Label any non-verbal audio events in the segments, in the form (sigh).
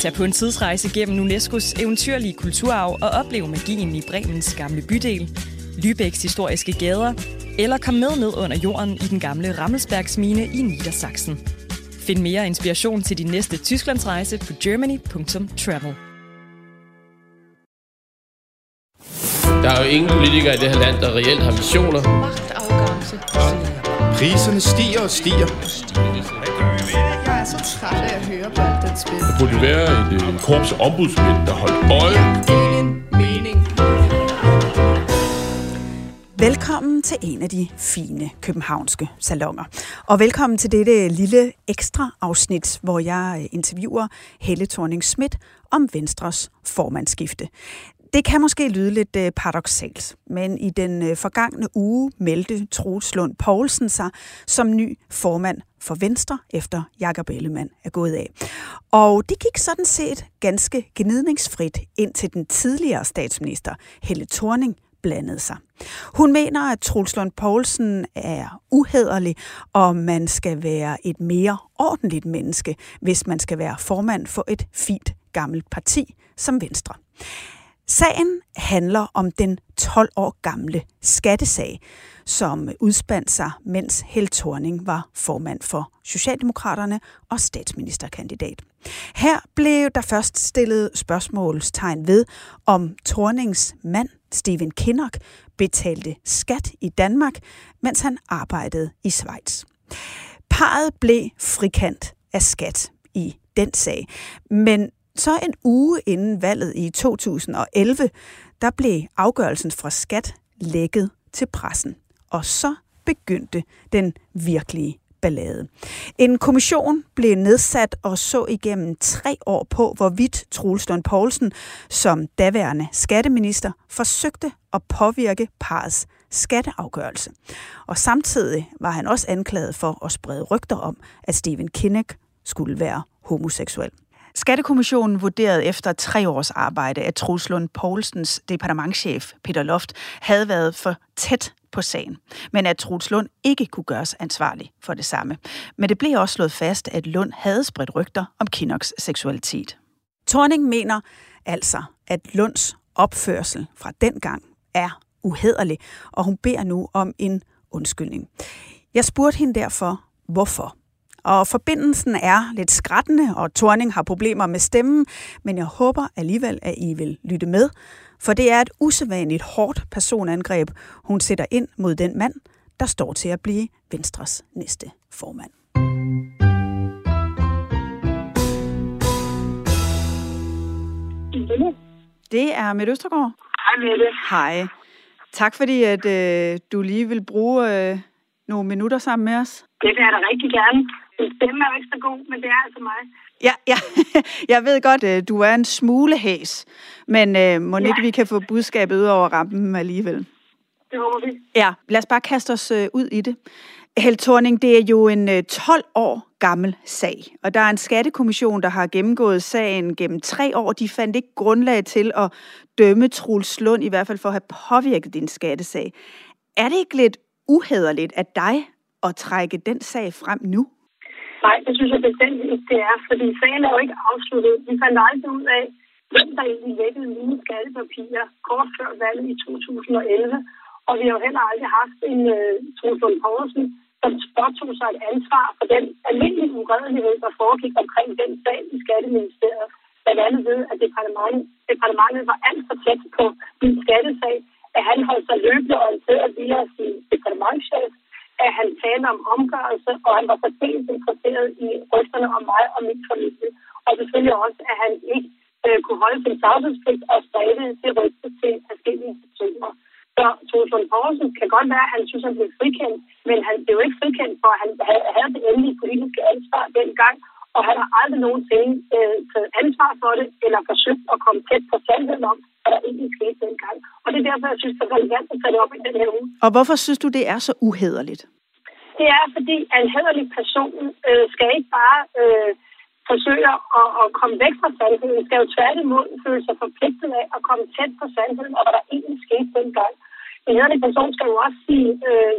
Tag på en tidsrejse gennem UNESCO's eventyrlige kulturarv og oplev magien i Bremens gamle bydel, Lübecks historiske gader, eller kom med ned under jorden i den gamle Rammelsbergsmine i Niedersachsen. Find mere inspiration til din næste Tysklandsrejse på germany.travel. Der er jo ingen politikere i det her land, der reelt har visioner. Magtafgørelse. Priserne stiger og stiger. Jeg er så træt af at høre på alt den spil. Der burde være et øh, korps ombudsmænd, der holdt øje. Ingen mening. Velkommen til en af de fine københavnske salonger. Og velkommen til dette lille ekstra afsnit, hvor jeg interviewer Helle thorning Schmidt om Venstres formandsskifte. Det kan måske lyde lidt øh, paradoxalt, men i den øh, forgangne uge meldte Troels Lund Poulsen sig som ny formand for Venstre, efter Jakob Ellemann er gået af. Og det gik sådan set ganske gnidningsfrit ind til den tidligere statsminister Helle Thorning blandede sig. Hun mener, at Troels Lund Poulsen er uhederlig, og man skal være et mere ordentligt menneske, hvis man skal være formand for et fint gammelt parti som Venstre. Sagen handler om den 12 år gamle skattesag, som udspandt sig, mens Held Thorning var formand for Socialdemokraterne og statsministerkandidat. Her blev der først stillet spørgsmålstegn ved, om Thornings mand, Steven Kinnock, betalte skat i Danmark, mens han arbejdede i Schweiz. Parret blev frikendt af skat i den sag, men så en uge inden valget i 2011, der blev afgørelsen fra skat lækket til pressen. Og så begyndte den virkelige ballade. En kommission blev nedsat og så igennem tre år på, hvorvidt Troels Lund Poulsen som daværende skatteminister forsøgte at påvirke parets skatteafgørelse. Og samtidig var han også anklaget for at sprede rygter om, at Steven Kinnock skulle være homoseksuel. Skattekommissionen vurderede efter tre års arbejde, at Truslund Poulsens departementchef Peter Loft havde været for tæt på sagen, men at Truls Lund ikke kunne gøres ansvarlig for det samme. Men det blev også slået fast, at Lund havde spredt rygter om Kinnocks seksualitet. Torning mener altså, at Lunds opførsel fra dengang er uhederlig, og hun beder nu om en undskyldning. Jeg spurgte hende derfor, hvorfor. Og forbindelsen er lidt skrættende, og Torning har problemer med stemmen, men jeg håber alligevel, at I vil lytte med, for det er et usædvanligt hårdt personangreb, hun sætter ind mod den mand, der står til at blive Venstres næste formand. Det er Mette Østergaard. Hej Mette. Hej. Tak fordi, at øh, du lige vil bruge øh, nogle minutter sammen med os. Det vil jeg da rigtig gerne. Min stemme er jo ikke så god, men det er altså mig. Ja, ja. (laughs) jeg ved godt, at du er en smule hæs, men øh, må ja. ikke vi kan få budskabet ud over rampen alligevel? Det håber vi. Ja, lad os bare kaste os øh, ud i det. Held Thorning, det er jo en øh, 12 år gammel sag, og der er en skattekommission, der har gennemgået sagen gennem tre år. De fandt ikke grundlag til at dømme Truls Lund, i hvert fald for at have påvirket din skattesag. Er det ikke lidt uhederligt af dig at trække den sag frem nu? Nej, det synes jeg bestemt ikke, det er, fordi sagen er jo ikke afsluttet. Vi fandt aldrig ud af, hvem der egentlig vækkede mine skattepapirer kort før valget i 2011. Og vi har jo heller aldrig haft en øh, uh, Trosund Poulsen, som påtog sig et ansvar for den almindelige uredelighed, der foregik omkring den sag i Skatteministeriet. Blandt andet ved, at departementet, departementet var alt for tæt på min skattesag, at han holdt sig løbende orienteret via sin departementchef, at han talte om omgørelse, og han var særdeles interesseret i rygterne om mig og mit familie. Og selvfølgelig også, at han ikke øh, kunne holde sin tavshedspligt og spredte det rygte til forskellige personer. Så Troels Poulsen kan godt være, at han synes, at han blev frikendt, men han blev ikke frikendt, for han havde det endelige politiske ansvar dengang, og han har aldrig nogensinde øh, taget ansvar for det, eller forsøgt at komme tæt på sandheden om, hvad der egentlig skete dengang. Og det er derfor, jeg synes, det er relevant at tage det op i den her uge. Og hvorfor synes du, det er så uhederligt? Det er, fordi en hederlig person øh, skal ikke bare øh, forsøge at, at komme væk fra sandheden, skal jo tværtimod føle sig forpligtet af at komme tæt på sandheden, og hvad der egentlig skete dengang. En hederlig person skal jo også sige, øh,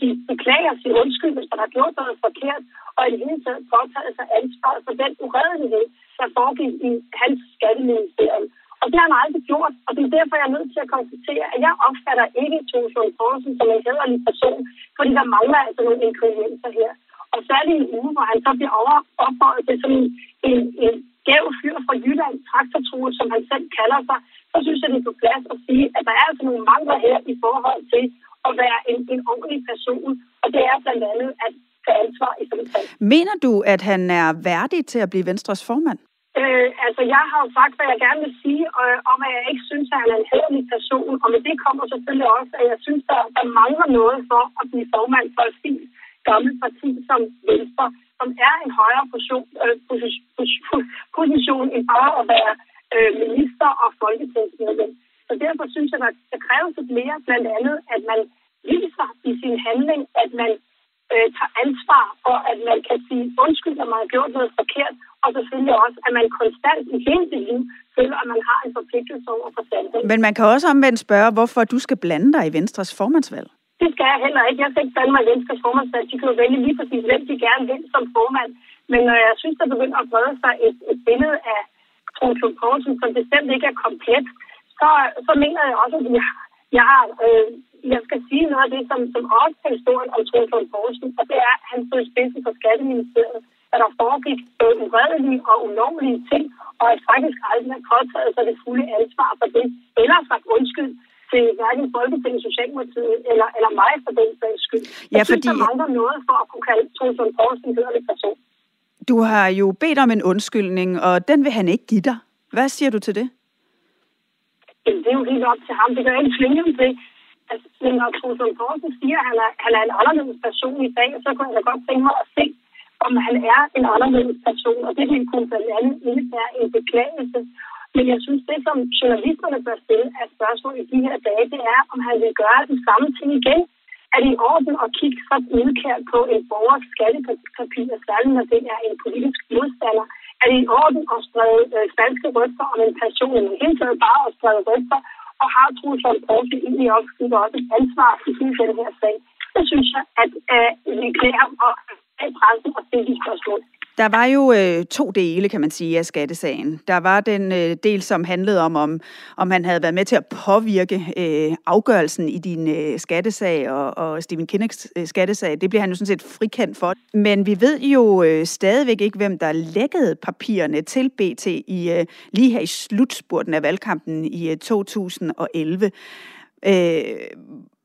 de beklager sig undskyld, hvis man har gjort noget forkert, og i det hele taget påtaget sig ansvar for den uredelighed, der foregik i hans skatteministerium. Og det har han aldrig gjort, og det er derfor, jeg er nødt til at konstatere, at jeg opfatter ikke Torsund Poulsen som en hederlig person, fordi der mangler altså nogle ingredienser her. Og særligt i en uge, hvor han så bliver over ophøjet til sådan en, en, en gæv fyr fra Jylland, traktortruet, som han selv kalder sig, så synes jeg, det er på plads at sige, at der er altså nogle mangler her i forhold til at være en, en ordentlig person. Og det er blandt andet at tage ansvar i sådan en Mener du, at han er værdig til at blive Venstres formand? Øh, altså, jeg har jo sagt, hvad jeg gerne vil sige, og, om at jeg ikke synes, at han er en hederlig person. Og med det kommer selvfølgelig også, at jeg synes, der, der mangler noget for at blive formand for et fint gammelt parti som Venstre, som er en højere position, øh, position, (laughs) position end bare at være øh, minister og folketingsmedlem. Så derfor synes jeg, at der kræves lidt mere, blandt andet, at man viser i sin handling, at man øh, tager ansvar for, at man kan sige undskyld, når man har gjort noget forkert, og selvfølgelig også, at man konstant i hele sit liv føler, at man har en forpligtelse over for sandheden. Men man kan også omvendt spørge, hvorfor du skal blande dig i Venstres formandsvalg. Det skal jeg heller ikke. Jeg skal ikke blande mig i Venstres formandsvalg. De kan jo vælge lige præcis, hvem de gerne vil som formand. Men når jeg synes, der begynder at brede sig et, et billede af Troels Poulsen, som bestemt ikke er komplet, så, så mener jeg også, at jeg, jeg, øh, jeg skal sige noget af det, som, som også er historien om Troels Poulsen, og det er, at han stod i spidsen for Skatteministeriet at der foregik øh, uredelige og ulovlige ting, og at faktisk aldrig har påtaget sig det fulde ansvar for det, eller sagt undskyld til hverken Folketinget, Socialdemokratiet eller, eller mig for den sags skyld. Jeg ja, fordi... synes, der mangler noget for at kunne kalde Trulsund Poulsen hederlig person. Du har jo bedt om en undskyldning, og den vil han ikke give dig. Hvad siger du til det? Jamen, det er jo helt op til ham. Det gør ikke tvinge til. Altså, når Trulsund Poulsen siger, at han er, han er en anderledes person i dag, så kunne jeg da godt tænke mig at se, om han er en anderledes person, og det vil kunne blandt andet indebære en beklagelse. Men jeg synes, det som journalisterne bør stille af spørgsmål i de her dage, det er, om han vil gøre den samme ting igen. Er det i orden at kigge så udkært på en borgers skattepapir, særligt når det er en politisk modstander? Er det i orden at sprede øh, falske rygter om en person, eller hele bare at sprede rygter, og har Truslund Poulsen egentlig også, også et ansvar i den her sag? Det synes jeg, at øh, vi klæder og pressen. Der var jo øh, to dele, kan man sige, af skattesagen. Der var den øh, del, som handlede om, om, om han havde været med til at påvirke øh, afgørelsen i din øh, skattesag og, og Stephen Kinnicks øh, skattesag. Det bliver han jo sådan set frikendt for. Men vi ved jo øh, stadigvæk ikke, hvem der lækkede papirerne til BT i øh, lige her i slutspurten af valgkampen i øh, 2011. Øh,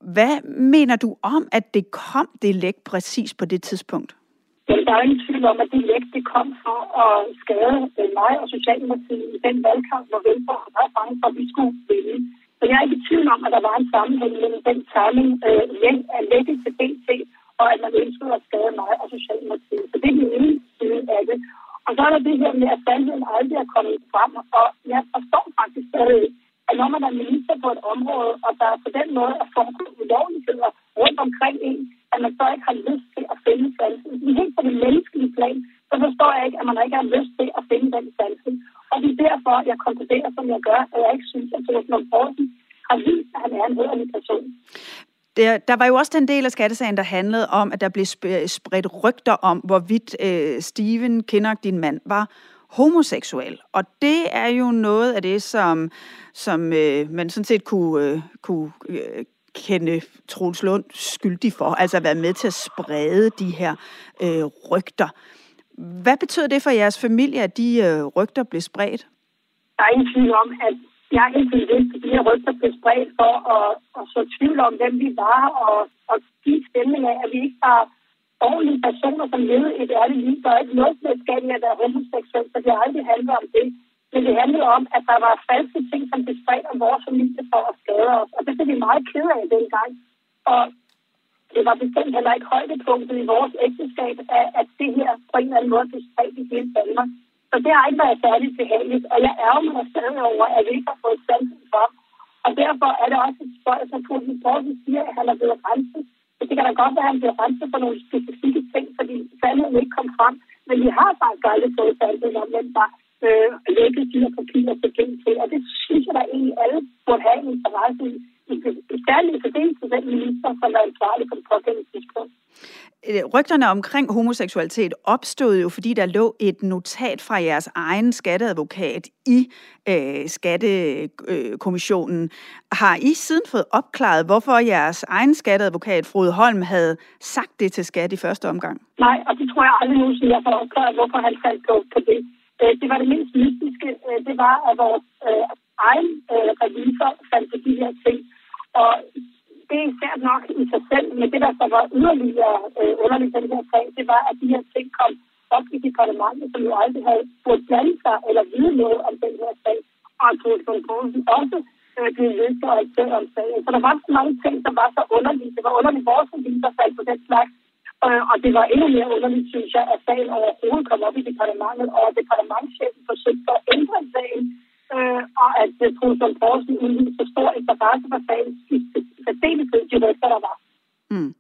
hvad mener du om, at det kom det læk præcis på det tidspunkt? Der er ingen tvivl om, at det læk, det kom for at skade øh, mig og Socialdemokratiet i den valgkamp, hvor Venstre var bange for, at vi skulle vinde. Så jeg er ikke i tvivl om, at der var en sammenhæng mellem den timing øh, af lækket til BT, og at man ønskede at skade mig og Socialdemokratiet. Så det er den ene side af det. Og så er der det her med, at sandheden aldrig er kommet frem, og jeg forstår faktisk stadig at når man er minister på et område, og der på den måde er foregået ulovligheder rundt omkring en, at man så ikke har lyst til at finde sansen. Helt på det menneskelige plan, så forstår jeg ikke, at man ikke har lyst til at finde den sansen. Og det er derfor, jeg konkluderer, som jeg gør, at jeg ikke synes, at Thorsten Poulsen har vist, at han er en hederlig person. Der, der var jo også den del af skattesagen, der handlede om, at der blev øh, spredt rygter om, hvorvidt øh, Steven Kinnock, din mand, var homoseksuel. Og det er jo noget af det, som, som øh, man sådan set kunne, øh, kunne øh, kende Troels Lund skyldig for, altså at være med til at sprede de her øh, rygter. Hvad betyder det for jeres familie, at de øh, rygter blev spredt? Der er ingen tvivl om, at jeg er ville vidste, at de her rygter blev spredt for at, at så tvivl om, hvem vi var, og, og give stemning af, at vi ikke var ordentlige personer, som levede et ærligt liv. Der er ikke noget med skab at være homoseksuel, så det har aldrig handlet om det. Men det handlede om, at der var falske ting, som blev spredt om vores familie for at skade os. Og det blev vi meget ked af dengang. Og det var bestemt heller ikke højdepunktet i vores ægteskab, at at det her på en eller anden måde blev spredt i hele Danmark. Så det har ikke været særligt behageligt, og jeg ærger mig stadig over, at vi ikke har fået sandheden for. Og derfor er det også et spørgsmål, som Putin Poulsen siger, at han er blevet renset. Men det kan da godt være, at han bliver renset for nogle specifikke ting, fordi sandheden ikke kom frem. Men vi har faktisk aldrig fået sandheden om, hvem der øh, lægget de her papirer til til. Og det synes jeg, der egentlig alle burde have en interesse i. Særligt i forbindelse med den minister, som er ansvarlig på det pågældende tidspunkt. Øh, rygterne omkring homoseksualitet opstod jo, fordi der lå et notat fra jeres egen skatteadvokat i øh, skattekommissionen. Har I siden fået opklaret, hvorfor jeres egen skatteadvokat, Frode Holm, havde sagt det til skat i første omgang? Nej, og det tror jeg aldrig nogensinde, jeg får opklaret, hvorfor han faldt på, på det. Øh, det var det mindst mystiske. Øh, det var, at vores øh, egen øh, revisor fandt på de her ting. Og det er svært nok i sig selv, men det, der så var yderligere øh, underligt den her sag, det var, at de her ting kom op i departementet, som jo aldrig havde fået blande sig eller vide noget om den her sag. Og at Thorsten Poulsen også øh, blev løst og om sagen. Så der var så mange ting, som var så underlige. Det var underligt, vores revisor faldt på den slags. Øh, og det var endnu mere underligt, synes jeg, at sagen overhovedet kom op i departementet, og at departementchefen forsøgte at ændre sagen, øh, og at øh, Trudson Poulsen udviste så stor interesse for sagen, særdeleshed de rygter, der var. Mm.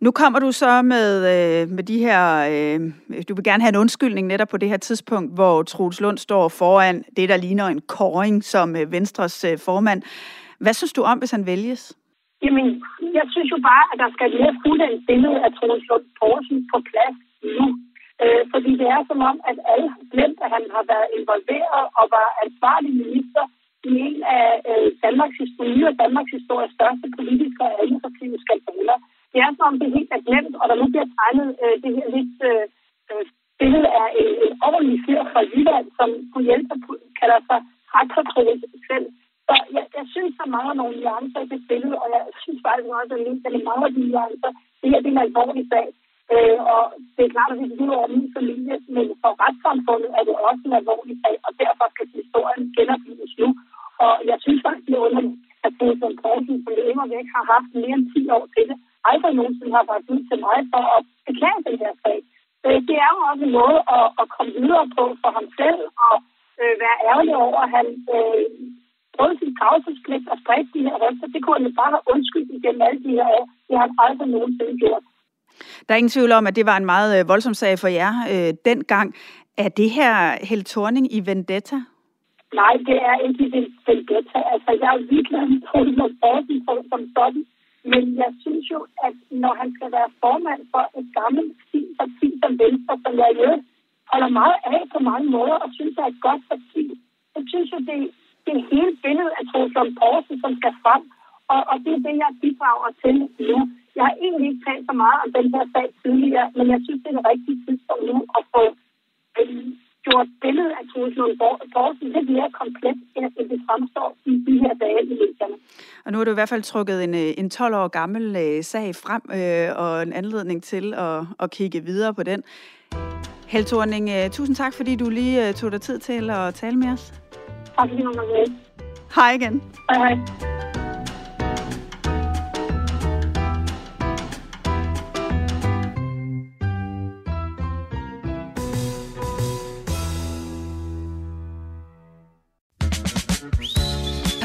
Nu kommer du så med, øh, med de her, øh, du vil gerne have en undskyldning netop på det her tidspunkt, hvor Troels Lund står foran det, der ligner en koring som øh, Venstres øh, formand. Hvad synes du om, hvis han vælges? Jamen, jeg synes jo bare, at der skal mere fuldendt billede af Troels Lund Poulsen på plads nu. Øh, fordi det er som om, at alle har glemt, at han har været involveret og var ansvarlig minister i en af øh, Danmarks historie og Danmarks histories største politiske og administrative skandaler. Det er som om, det helt er glemt, og der nu bliver tegnet øh, det her lidt øh, øh billede af en, en ordentlig fyr fra Jylland, som kunne hjælpe, kalder sig retsfortroligt selv. Så jeg, jeg synes, der mangler nogle nuancer i det billede, og jeg synes faktisk også, at det mangler de nuancer. Altså, det her det er en alvorlig sag. Øh, og det er klart, at det er over min familie, men for retssamfundet er det også en alvorlig sag, og derfor skal historien genopbygges nu. Og jeg synes faktisk, det er underligt, at Bosen Poulsen, som det immer væk har haft mere end 10 år til det, aldrig nogensinde har været ud til mig for at beklage den her sag. Øh, det er jo også en måde at, at komme videre på for ham selv, og øh, være ærgerlig over, at han øh, brød sin tavshedspligt og spredte de her rygter. Det kunne han jo bare have undskyldt igennem alle de her år. Det har han aldrig nogensinde gjort. Der er ingen tvivl om, at det var en meget øh, voldsom sag for jer øh, dengang. Er det her Held Thorning i Vendetta? Nej, det er ikke i Vendetta. Altså, jeg er virkelig med Trulund for som sådan. Men jeg synes jo, at når han skal være formand for et gammelt parti som Venstre, som jeg jo holder meget af på mange måder, og synes er et godt parti, så synes jeg, det, det er hele billedet af Trulund Poulsen, som skal frem. Og, og det er det, jeg bidrager til nu. Jeg har egentlig ikke talt så meget om den her sag tidligere, men jeg synes, det er det rigtige tidspunkt nu at få øh, gjort billedet af Troels Lund Poulsen lidt mere komplet, end det fremstår i de her dage i medierne. Og nu har du i hvert fald trukket en, øh, en 12 år gammel øh, sag frem, øh, og en anledning til at, at kigge videre på den. Held Thorning, øh, tusind tak, fordi du lige øh, tog dig tid til at tale med os. Tak fordi du